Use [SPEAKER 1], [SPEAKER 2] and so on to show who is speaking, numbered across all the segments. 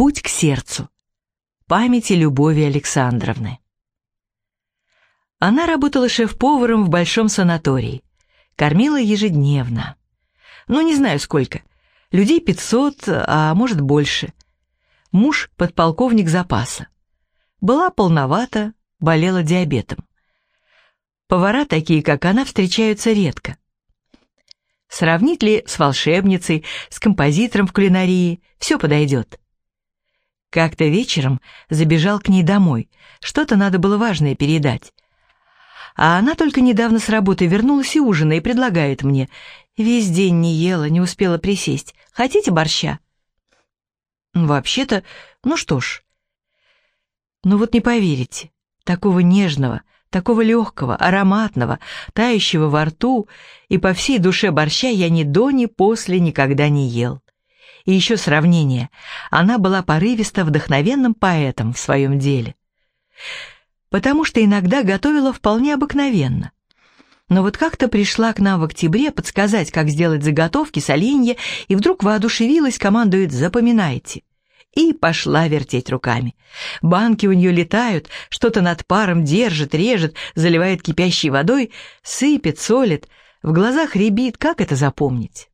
[SPEAKER 1] Путь к сердцу. Памяти Любови Александровны. Она работала шеф-поваром в большом санатории. Кормила ежедневно. Ну, не знаю сколько. Людей 500, а может больше. Муж – подполковник запаса. Была полновата, болела диабетом. Повара такие, как она, встречаются редко. Сравнить ли с волшебницей, с композитором в кулинарии, все подойдет. Как-то вечером забежал к ней домой, что-то надо было важное передать. А она только недавно с работы вернулась и ужина, и предлагает мне. Весь день не ела, не успела присесть. Хотите борща? Вообще-то, ну что ж. Ну вот не поверите, такого нежного, такого легкого, ароматного, тающего во рту, и по всей душе борща я ни до, ни после никогда не ел. И еще сравнение. Она была порывисто вдохновенным поэтом в своем деле. Потому что иногда готовила вполне обыкновенно. Но вот как-то пришла к нам в октябре подсказать, как сделать заготовки, соленья, и вдруг воодушевилась, командует «запоминайте» и пошла вертеть руками. Банки у нее летают, что-то над паром держит, режет, заливает кипящей водой, сыпет, солит, в глазах рябит, как это запомнить?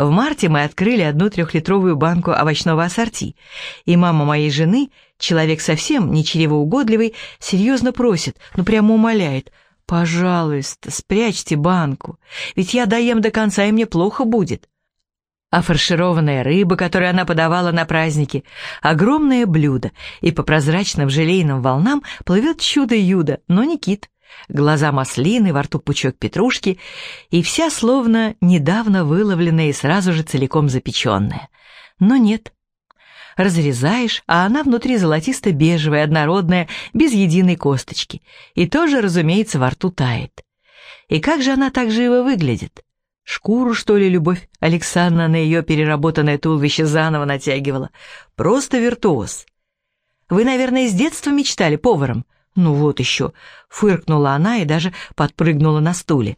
[SPEAKER 1] В марте мы открыли одну трехлитровую банку овощного ассорти, и мама моей жены, человек совсем не чревоугодливый, серьезно просит, ну прямо умоляет, «Пожалуйста, спрячьте банку, ведь я доем до конца, и мне плохо будет» а фаршированная рыба, которую она подавала на праздники, огромное блюдо, и по прозрачным желейным волнам плывет чудо-юдо, но не кит. Глаза маслины, во рту пучок петрушки, и вся словно недавно выловленная и сразу же целиком запеченная. Но нет. Разрезаешь, а она внутри золотисто-бежевая, однородная, без единой косточки, и тоже, разумеется, во рту тает. И как же она так живо выглядит? Шкуру, что ли, Любовь Александровна на ее переработанное туловище заново натягивала. Просто виртуоз. Вы, наверное, с детства мечтали поваром? Ну вот еще. Фыркнула она и даже подпрыгнула на стуле.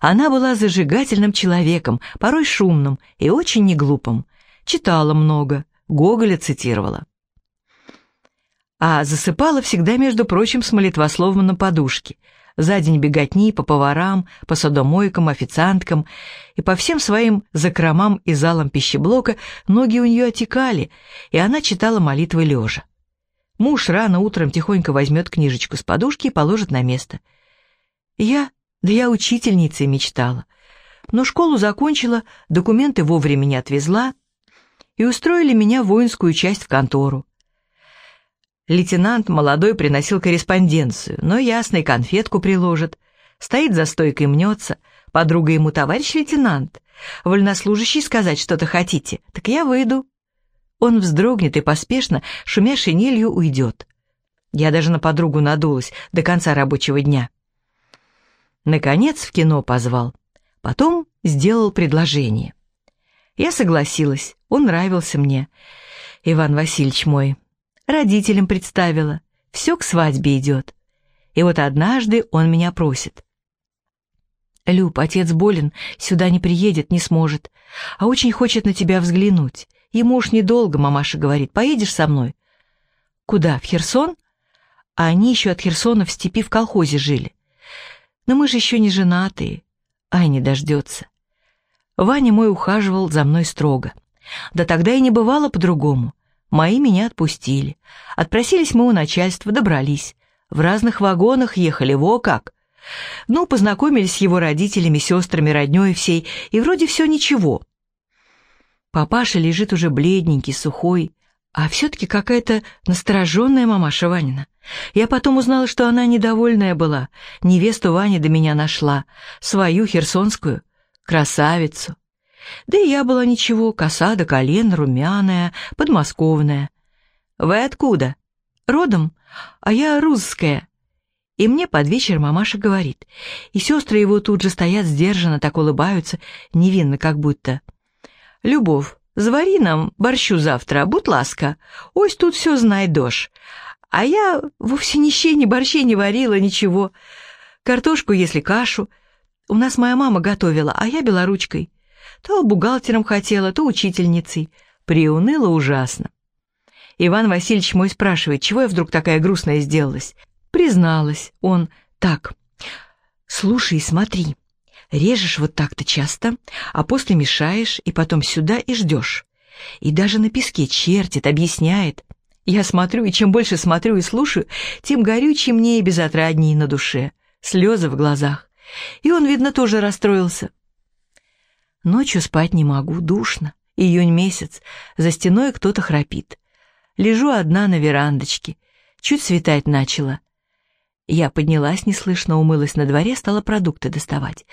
[SPEAKER 1] Она была зажигательным человеком, порой шумным и очень неглупым. Читала много, Гоголя цитировала. А засыпала всегда, между прочим, с молитвословом на подушке — за день беготни по поварам, по садомойкам, официанткам, и по всем своим закромам и залам пищеблока ноги у нее отекали, и она читала молитвы лежа. Муж рано утром тихонько возьмет книжечку с подушки и положит на место. Я, да я учительницей мечтала. Но школу закончила, документы вовремя не отвезла, и устроили меня в воинскую часть в контору. Лейтенант молодой приносил корреспонденцию, но ясно и конфетку приложит. Стоит за стойкой, мнется. Подруга ему, товарищ лейтенант, вольнослужащий сказать что-то хотите, так я выйду. Он вздрогнет и поспешно, шумя шинелью, уйдет. Я даже на подругу надулась до конца рабочего дня. Наконец в кино позвал. Потом сделал предложение. Я согласилась, он нравился мне. Иван Васильевич мой, родителям представила, все к свадьбе идет. И вот однажды он меня просит. «Люб, отец болен, сюда не приедет, не сможет, а очень хочет на тебя взглянуть. Ему уж недолго, мамаша говорит, поедешь со мной?» «Куда, в Херсон?» А они еще от Херсона в степи в колхозе жили. Но мы же еще не женатые. Ай, не дождется. Ваня мой ухаживал за мной строго. Да тогда и не бывало по-другому. Мои меня отпустили. Отпросились мы у начальства, добрались. В разных вагонах ехали, во как. Ну, познакомились с его родителями, сестрами, роднёй всей, и вроде все ничего. Папаша лежит уже бледненький, сухой, а все-таки какая-то настороженная мамаша Ванина. Я потом узнала, что она недовольная была, невесту Вани до меня нашла, свою херсонскую, красавицу. Да и я была ничего, коса до колен, румяная, подмосковная. «Вы откуда?» «Родом, а я русская». И мне под вечер мамаша говорит, и сестры его тут же стоят сдержанно, так улыбаются, невинно как будто. «Любовь, завари нам борщу завтра, будь ласка, ось тут все знай дождь. А я вовсе ни щей, ни борщей не варила, ничего. Картошку, если кашу. У нас моя мама готовила, а я белоручкой. То бухгалтером хотела, то учительницей. Приуныло ужасно. Иван Васильевич мой спрашивает, чего я вдруг такая грустная сделалась. Призналась он, так, слушай смотри, режешь вот так-то часто, а после мешаешь и потом сюда и ждешь. И даже на песке чертит, объясняет. Я смотрю, и чем больше смотрю и слушаю, тем горючее мне и безотраднее на душе, слезы в глазах. И он, видно, тоже расстроился. Ночью спать не могу, душно. Июнь месяц, за стеной кто-то храпит. Лежу одна на верандочке. Чуть светать начало. Я поднялась неслышно, умылась на дворе, стала продукты доставать.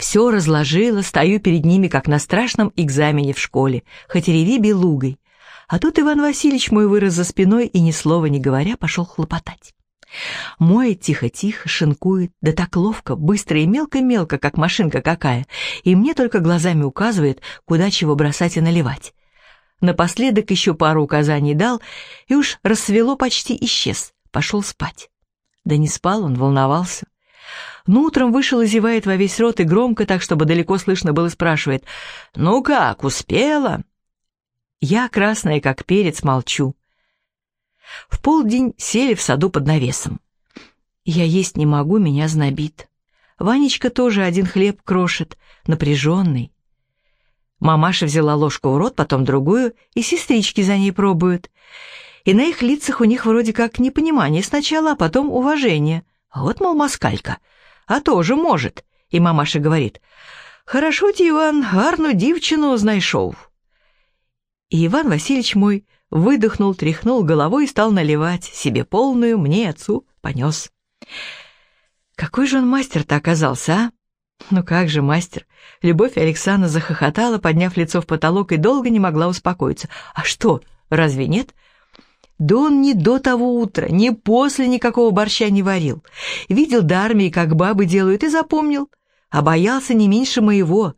[SPEAKER 1] Все разложила, стою перед ними, как на страшном экзамене в школе, хоть и реви белугой. А тут Иван Васильевич мой вырос за спиной и, ни слова не говоря, пошел хлопотать. Моет тихо-тихо, шинкует, да так ловко, быстро и мелко-мелко, как машинка какая, и мне только глазами указывает, куда чего бросать и наливать. Напоследок еще пару указаний дал, и уж рассвело почти исчез, пошел спать. Да не спал он, волновался. Но утром вышел и зевает во весь рот и громко, так, чтобы далеко слышно было, спрашивает, «Ну как, успела?» Я, красная как перец, молчу. В полдень сели в саду под навесом. Я есть не могу, меня знобит. Ванечка тоже один хлеб крошит, напряженный. Мамаша взяла ложку в рот, потом другую, и сестрички за ней пробуют. И на их лицах у них вроде как непонимание сначала, а потом уважение. Вот, мол, москалька, а тоже может. И мамаша говорит, «Хорошо ти, Иван, гарну дівчину знайшов». И Иван Васильевич мой выдохнул, тряхнул головой и стал наливать себе полную, мне, отцу, понес. Какой же он мастер-то оказался, а? Ну как же мастер? Любовь Александра захохотала, подняв лицо в потолок, и долго не могла успокоиться. А что, разве нет? Да он ни до того утра, ни после никакого борща не варил. Видел до армии, как бабы делают, и запомнил. А боялся не меньше моего.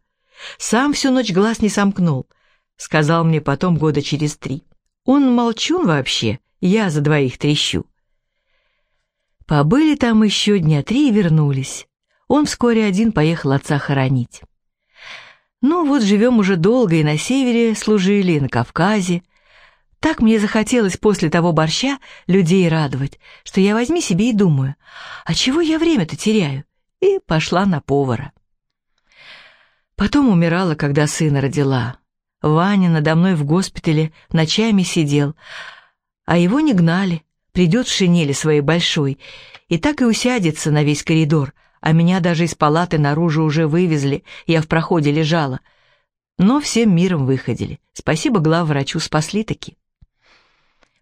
[SPEAKER 1] Сам всю ночь глаз не сомкнул. Сказал мне потом года через три. Он молчун вообще, я за двоих трещу. Побыли там еще дня три и вернулись. Он вскоре один поехал отца хоронить. Ну вот живем уже долго и на севере служили, и на Кавказе. Так мне захотелось после того борща людей радовать, что я возьми себе и думаю, а чего я время-то теряю? И пошла на повара. Потом умирала, когда сына родила. Ваня надо мной в госпитале ночами сидел, а его не гнали, придет в шинели своей большой, и так и усядется на весь коридор, а меня даже из палаты наружу уже вывезли, я в проходе лежала. Но всем миром выходили. Спасибо главврачу, спасли-таки.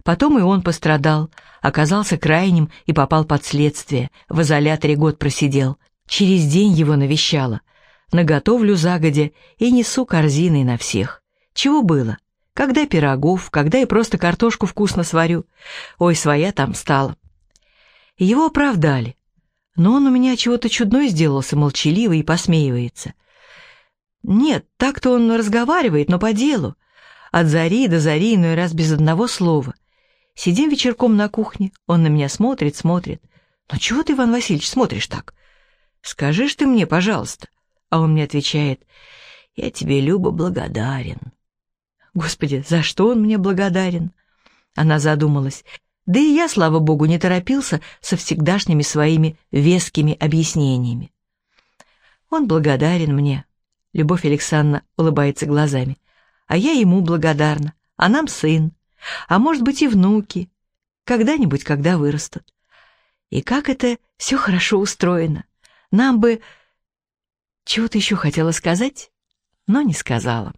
[SPEAKER 1] Потом и он пострадал, оказался крайним и попал под следствие, в изоляторе год просидел. Через день его навещала. Наготовлю загодя и несу корзиной на всех. Чего было? Когда пирогов, когда и просто картошку вкусно сварю. Ой, своя там стала. Его оправдали. Но он у меня чего-то чудной сделался, молчаливый и посмеивается. Нет, так-то он разговаривает, но по делу. От зари до зари, иной раз без одного слова. Сидим вечерком на кухне, он на меня смотрит, смотрит. «Ну чего ты, Иван Васильевич, смотришь так? Скажешь ты мне, пожалуйста». А он мне отвечает, «Я тебе, Люба, благодарен». Господи, за что он мне благодарен? Она задумалась. Да и я, слава богу, не торопился со всегдашними своими вескими объяснениями. Он благодарен мне. Любовь Александровна улыбается глазами. А я ему благодарна. А нам сын. А может быть и внуки. Когда-нибудь, когда вырастут. И как это все хорошо устроено. Нам бы... Чего-то еще хотела сказать, но не сказала.